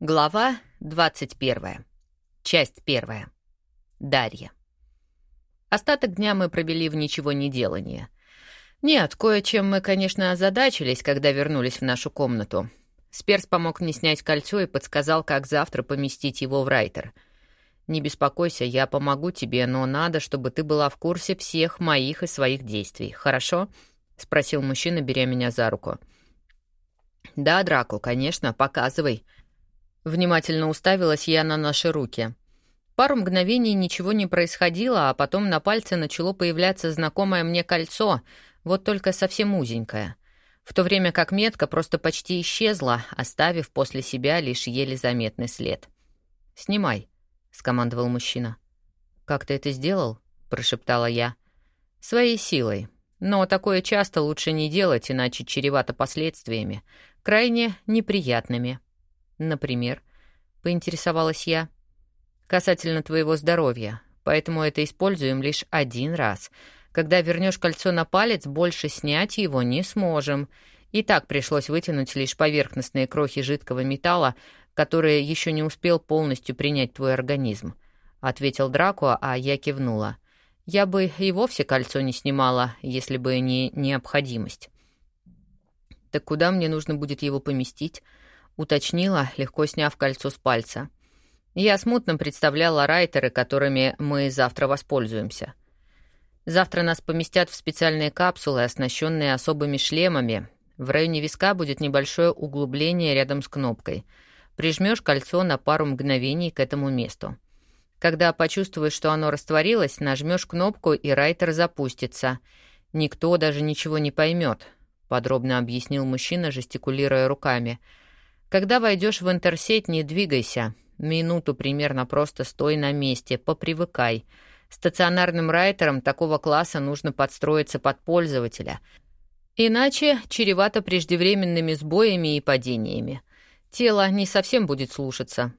Глава 21. Часть 1. Дарья. Остаток дня мы провели в ничего не делании. Нет, кое-чем мы, конечно, озадачились, когда вернулись в нашу комнату. Сперс помог мне снять кольцо и подсказал, как завтра поместить его в райтер. «Не беспокойся, я помогу тебе, но надо, чтобы ты была в курсе всех моих и своих действий, хорошо?» — спросил мужчина, беря меня за руку. «Да, Драко, конечно, показывай», — Внимательно уставилась я на наши руки. Пару мгновений ничего не происходило, а потом на пальце начало появляться знакомое мне кольцо, вот только совсем узенькое. В то время как метка просто почти исчезла, оставив после себя лишь еле заметный след. «Снимай», — скомандовал мужчина. «Как ты это сделал?» — прошептала я. «Своей силой. Но такое часто лучше не делать, иначе чревато последствиями, крайне неприятными». «Например?» — поинтересовалась я. «Касательно твоего здоровья. Поэтому это используем лишь один раз. Когда вернешь кольцо на палец, больше снять его не сможем. И так пришлось вытянуть лишь поверхностные крохи жидкого металла, которые еще не успел полностью принять твой организм», — ответил Драко, а я кивнула. «Я бы и вовсе кольцо не снимала, если бы не необходимость». «Так куда мне нужно будет его поместить?» Уточнила, легко сняв кольцо с пальца. Я смутно представляла райтеры, которыми мы завтра воспользуемся. Завтра нас поместят в специальные капсулы, оснащенные особыми шлемами. В районе виска будет небольшое углубление рядом с кнопкой. Прижмешь кольцо на пару мгновений к этому месту. Когда почувствуешь, что оно растворилось, нажмешь кнопку, и райтер запустится. Никто даже ничего не поймет, подробно объяснил мужчина, жестикулируя руками — когда войдешь в интерсеть, не двигайся. Минуту примерно просто стой на месте, попривыкай. Стационарным райтерам такого класса нужно подстроиться под пользователя. Иначе чревато преждевременными сбоями и падениями. Тело не совсем будет слушаться.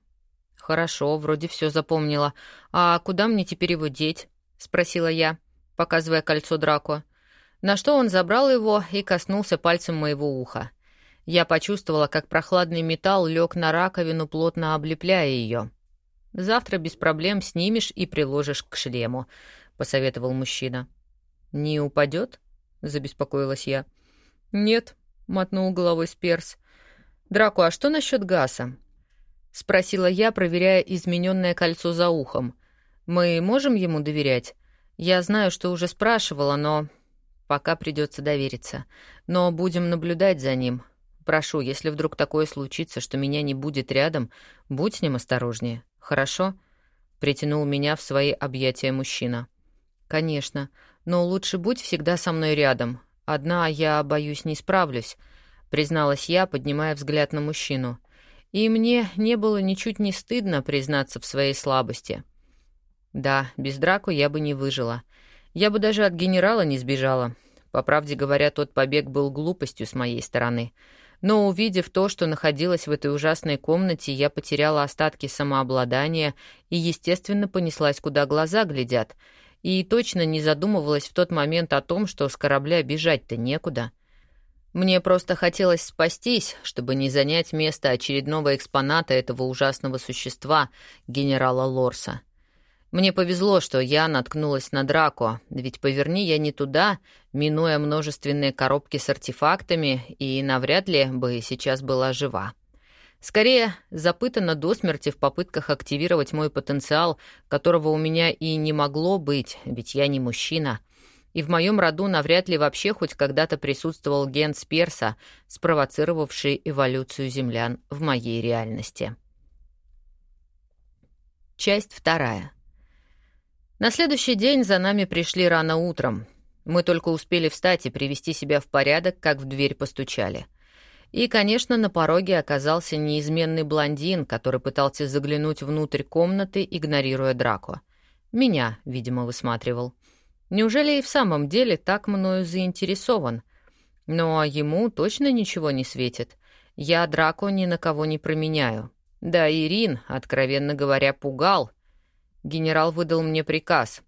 Хорошо, вроде все запомнила. А куда мне теперь его деть? спросила я, показывая кольцо Драко. На что он забрал его и коснулся пальцем моего уха. Я почувствовала, как прохладный металл лег на раковину, плотно облепляя ее. «Завтра без проблем снимешь и приложишь к шлему», — посоветовал мужчина. «Не упадет?» — забеспокоилась я. «Нет», — мотнул головой Сперс. «Драко, а что насчет Гаса?» — спросила я, проверяя измененное кольцо за ухом. «Мы можем ему доверять? Я знаю, что уже спрашивала, но пока придется довериться. Но будем наблюдать за ним. Прошу, если вдруг такое случится, что меня не будет рядом, будь с ним осторожнее, хорошо?» Притянул меня в свои объятия мужчина. «Конечно, но лучше будь всегда со мной рядом. Одна я, боюсь, не справлюсь», — призналась я, поднимая взгляд на мужчину. И мне не было ничуть не стыдно признаться в своей слабости. Да, без драку я бы не выжила. Я бы даже от генерала не сбежала. По правде говоря, тот побег был глупостью с моей стороны — но увидев то, что находилось в этой ужасной комнате, я потеряла остатки самообладания и, естественно, понеслась, куда глаза глядят, и точно не задумывалась в тот момент о том, что с корабля бежать-то некуда. Мне просто хотелось спастись, чтобы не занять место очередного экспоната этого ужасного существа, генерала Лорса. Мне повезло, что я наткнулась на Драко, ведь поверни я не туда, минуя множественные коробки с артефактами, и навряд ли бы сейчас была жива. Скорее, запытана до смерти в попытках активировать мой потенциал, которого у меня и не могло быть, ведь я не мужчина. И в моем роду навряд ли вообще хоть когда-то присутствовал ген Сперса, спровоцировавший эволюцию землян в моей реальности. Часть вторая. На следующий день за нами пришли рано утром. Мы только успели встать и привести себя в порядок, как в дверь постучали. И, конечно, на пороге оказался неизменный блондин, который пытался заглянуть внутрь комнаты, игнорируя Драко. Меня, видимо, высматривал. Неужели и в самом деле так мною заинтересован? Но ему точно ничего не светит. Я Драко ни на кого не променяю. Да, Ирин, откровенно говоря, пугал — Генерал выдал мне приказ.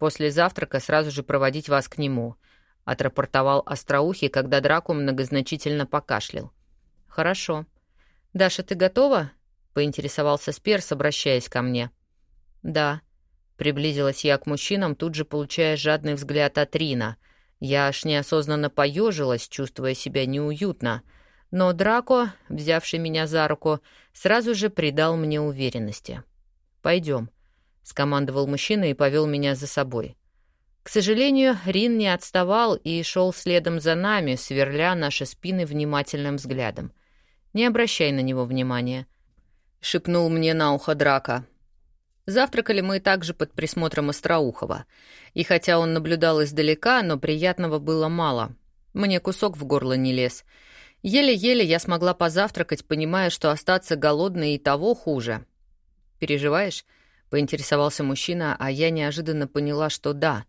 После завтрака сразу же проводить вас к нему», — отрапортовал Остроухий, когда Драку многозначительно покашлял. «Хорошо. Даша, ты готова?» — поинтересовался Сперс, обращаясь ко мне. «Да», — приблизилась я к мужчинам, тут же получая жадный взгляд от Рина. Я аж неосознанно поежилась, чувствуя себя неуютно. Но Драко, взявший меня за руку, сразу же придал мне уверенности. «Пойдем», — скомандовал мужчина и повел меня за собой. К сожалению, Рин не отставал и шел следом за нами, сверля наши спины внимательным взглядом. «Не обращай на него внимания», — шепнул мне на ухо Драка. Завтракали мы также под присмотром Остроухова. И хотя он наблюдал издалека, но приятного было мало. Мне кусок в горло не лез. Еле-еле я смогла позавтракать, понимая, что остаться голодной и того хуже. «Переживаешь?» — поинтересовался мужчина, а я неожиданно поняла, что да.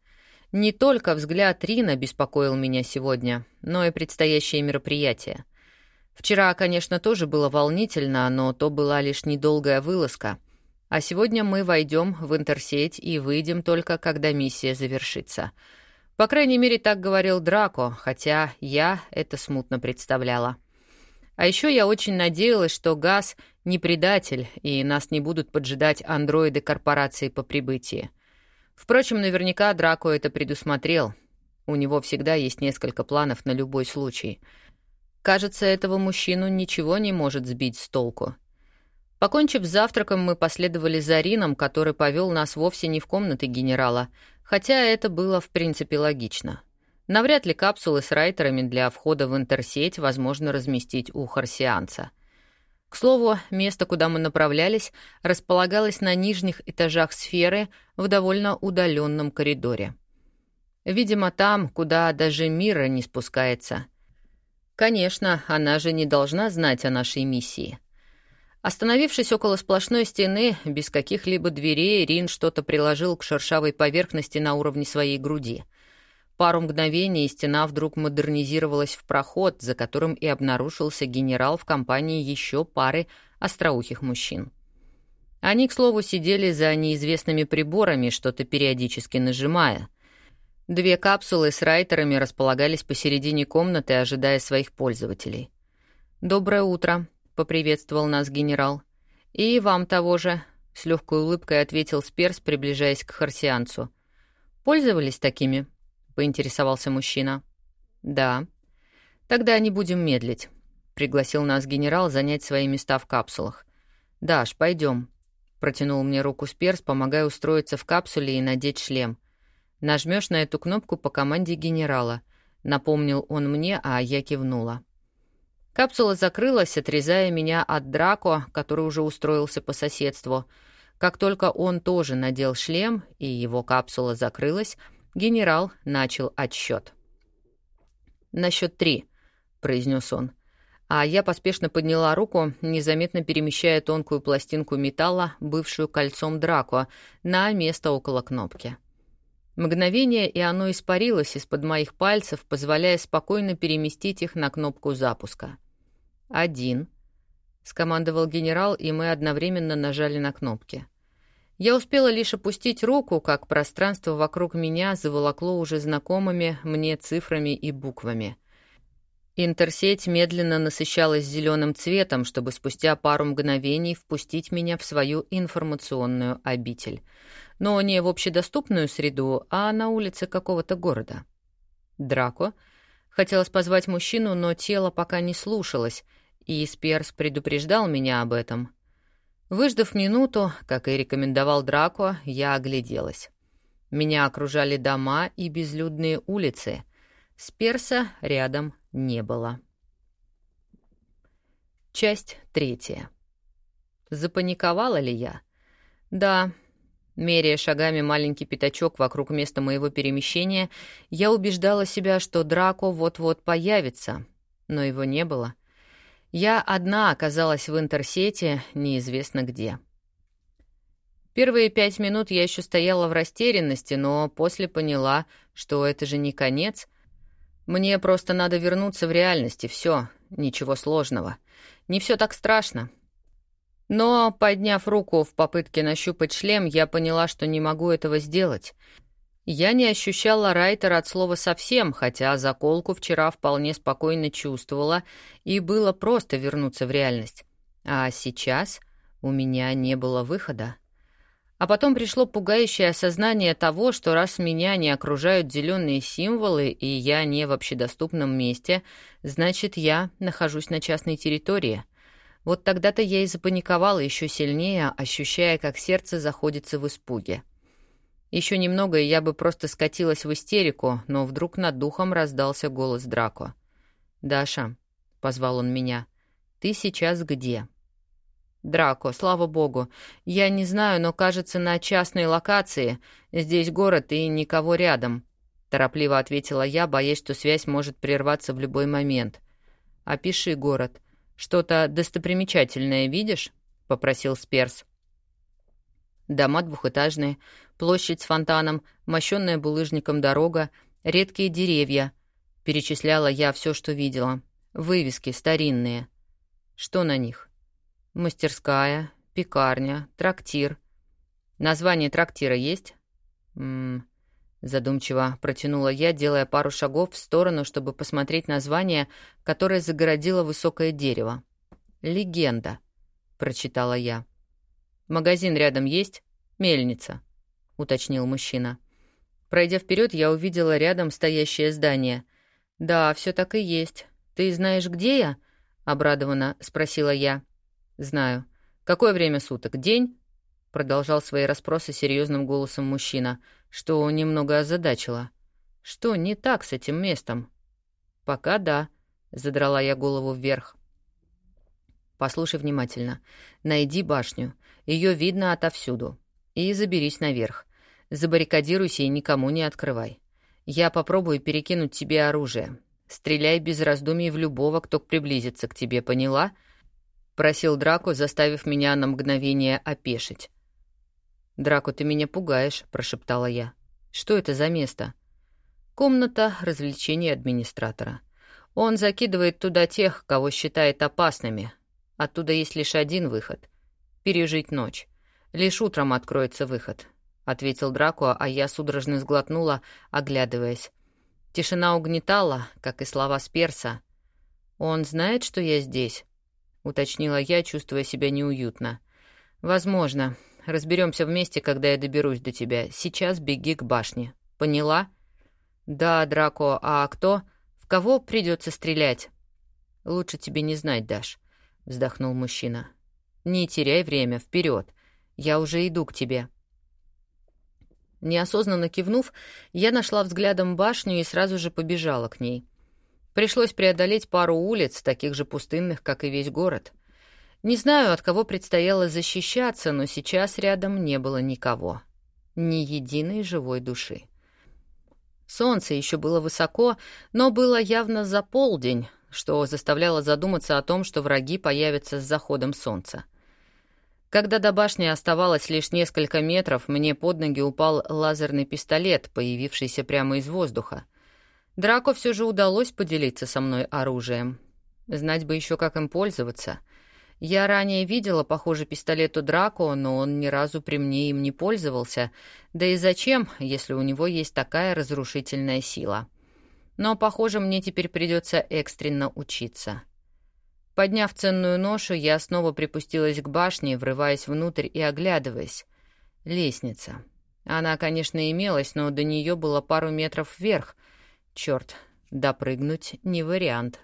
Не только взгляд Рина беспокоил меня сегодня, но и предстоящее мероприятие. Вчера, конечно, тоже было волнительно, но то была лишь недолгая вылазка. А сегодня мы войдем в интерсеть и выйдем только, когда миссия завершится. По крайней мере, так говорил Драко, хотя я это смутно представляла. А еще я очень надеялась, что Газ не предатель, и нас не будут поджидать андроиды корпорации по прибытии. Впрочем, наверняка Драко это предусмотрел. У него всегда есть несколько планов на любой случай. Кажется, этого мужчину ничего не может сбить с толку. Покончив с завтраком, мы последовали за Рином, который повел нас вовсе не в комнаты генерала, хотя это было в принципе логично. Навряд ли капсулы с райтерами для входа в интерсеть возможно разместить у харсианца — к слову, место, куда мы направлялись, располагалось на нижних этажах сферы в довольно удаленном коридоре. Видимо, там, куда даже Мира не спускается. Конечно, она же не должна знать о нашей миссии. Остановившись около сплошной стены, без каких-либо дверей, Рин что-то приложил к шершавой поверхности на уровне своей груди. Пару мгновений стена вдруг модернизировалась в проход, за которым и обнаружился генерал в компании еще пары остроухих мужчин. Они, к слову, сидели за неизвестными приборами, что-то периодически нажимая. Две капсулы с райтерами располагались посередине комнаты, ожидая своих пользователей. «Доброе утро», — поприветствовал нас генерал. «И вам того же», — с легкой улыбкой ответил Сперс, приближаясь к харсианцу. «Пользовались такими?» — поинтересовался мужчина. «Да». «Тогда не будем медлить», — пригласил нас генерал занять свои места в капсулах. «Даш, пойдем», — протянул мне руку Сперс, помогая устроиться в капсуле и надеть шлем. «Нажмешь на эту кнопку по команде генерала», — напомнил он мне, а я кивнула. Капсула закрылась, отрезая меня от Драко, который уже устроился по соседству. Как только он тоже надел шлем, и его капсула закрылась, Генерал начал отсчет. «На счет три», — произнес он. А я поспешно подняла руку, незаметно перемещая тонкую пластинку металла, бывшую кольцом Драко, на место около кнопки. Мгновение, и оно испарилось из-под моих пальцев, позволяя спокойно переместить их на кнопку запуска. «Один», — скомандовал генерал, и мы одновременно нажали на кнопки. Я успела лишь опустить руку, как пространство вокруг меня заволокло уже знакомыми мне цифрами и буквами. Интерсеть медленно насыщалась зеленым цветом, чтобы спустя пару мгновений впустить меня в свою информационную обитель. Но не в общедоступную среду, а на улице какого-то города. Драко. Хотелось позвать мужчину, но тело пока не слушалось, и Сперс предупреждал меня об этом — Выждав минуту, как и рекомендовал Драко, я огляделась. Меня окружали дома и безлюдные улицы. Сперса рядом не было. Часть третья. Запаниковала ли я? Да. Меряя шагами маленький пятачок вокруг места моего перемещения, я убеждала себя, что Драко вот-вот появится, но его не было. Я одна оказалась в интерсете, неизвестно где. Первые пять минут я еще стояла в растерянности, но после поняла, что это же не конец. Мне просто надо вернуться в реальность, и все, ничего сложного. Не все так страшно. Но, подняв руку в попытке нащупать шлем, я поняла, что не могу этого сделать — я не ощущала Райтера от слова совсем, хотя заколку вчера вполне спокойно чувствовала, и было просто вернуться в реальность. А сейчас У меня не было выхода. А потом пришло пугающее осознание того, что раз меня не окружают зеленые символы, и я не в общедоступном месте, значит, я нахожусь на частной территории. Вот тогда-то я и запаниковала еще сильнее, ощущая, как сердце заходится в испуге. Еще немного, и я бы просто скатилась в истерику, но вдруг над духом раздался голос Драко. «Даша», — позвал он меня, — «ты сейчас где?» «Драко, слава богу. Я не знаю, но, кажется, на частной локации. Здесь город и никого рядом», — торопливо ответила я, боясь, что связь может прерваться в любой момент. «Опиши город. Что-то достопримечательное видишь?» — попросил Сперс. Дома двухэтажные, площадь с фонтаном, мощенная булыжником дорога, редкие деревья. Перечисляла я все, что видела. Вывески старинные. Что на них? Мастерская, пекарня, трактир. Название трактира есть? М задумчиво протянула я, делая пару шагов в сторону, чтобы посмотреть название, которое загородило высокое дерево. «Легенда», — прочитала я. «Магазин рядом есть? Мельница», — уточнил мужчина. Пройдя вперед, я увидела рядом стоящее здание. «Да, все так и есть. Ты знаешь, где я?» — обрадованно спросила я. «Знаю. Какое время суток? День?» Продолжал свои расспросы серьезным голосом мужчина, что немного озадачило. «Что не так с этим местом?» «Пока да», — задрала я голову вверх. «Послушай внимательно. Найди башню. Ее видно отовсюду. И заберись наверх. Забаррикадируйся и никому не открывай. Я попробую перекинуть тебе оружие. Стреляй без раздумий в любого, кто приблизится к тебе, поняла?» — просил Драко, заставив меня на мгновение опешить. «Драко, ты меня пугаешь», — прошептала я. «Что это за место?» «Комната развлечений администратора. Он закидывает туда тех, кого считает опасными. Оттуда есть лишь один выход — пережить ночь. Лишь утром откроется выход», — ответил Драко, а я судорожно сглотнула, оглядываясь. Тишина угнетала, как и слова Сперса. «Он знает, что я здесь?» — уточнила я, чувствуя себя неуютно. «Возможно. Разберемся вместе, когда я доберусь до тебя. Сейчас беги к башне. Поняла?» «Да, Драко, а кто? В кого придется стрелять?» «Лучше тебе не знать, Даш», — вздохнул мужчина. «Не теряй время, вперед. Я уже иду к тебе». Неосознанно кивнув, я нашла взглядом башню и сразу же побежала к ней. Пришлось преодолеть пару улиц, таких же пустынных, как и весь город. Не знаю, от кого предстояло защищаться, но сейчас рядом не было никого. Ни единой живой души. Солнце еще было высоко, но было явно за полдень, что заставляло задуматься о том, что враги появятся с заходом солнца. Когда до башни оставалось лишь несколько метров, мне под ноги упал лазерный пистолет, появившийся прямо из воздуха. Драко все же удалось поделиться со мной оружием. Знать бы еще, как им пользоваться. Я ранее видела, похоже, пистолет у Драко, но он ни разу при мне им не пользовался. Да и зачем, если у него есть такая разрушительная сила? Но, похоже, мне теперь придется экстренно учиться. Подняв ценную ношу, я снова припустилась к башне, врываясь внутрь и оглядываясь. Лестница. Она, конечно, имелась, но до нее было пару метров вверх — Черт, допрыгнуть не вариант.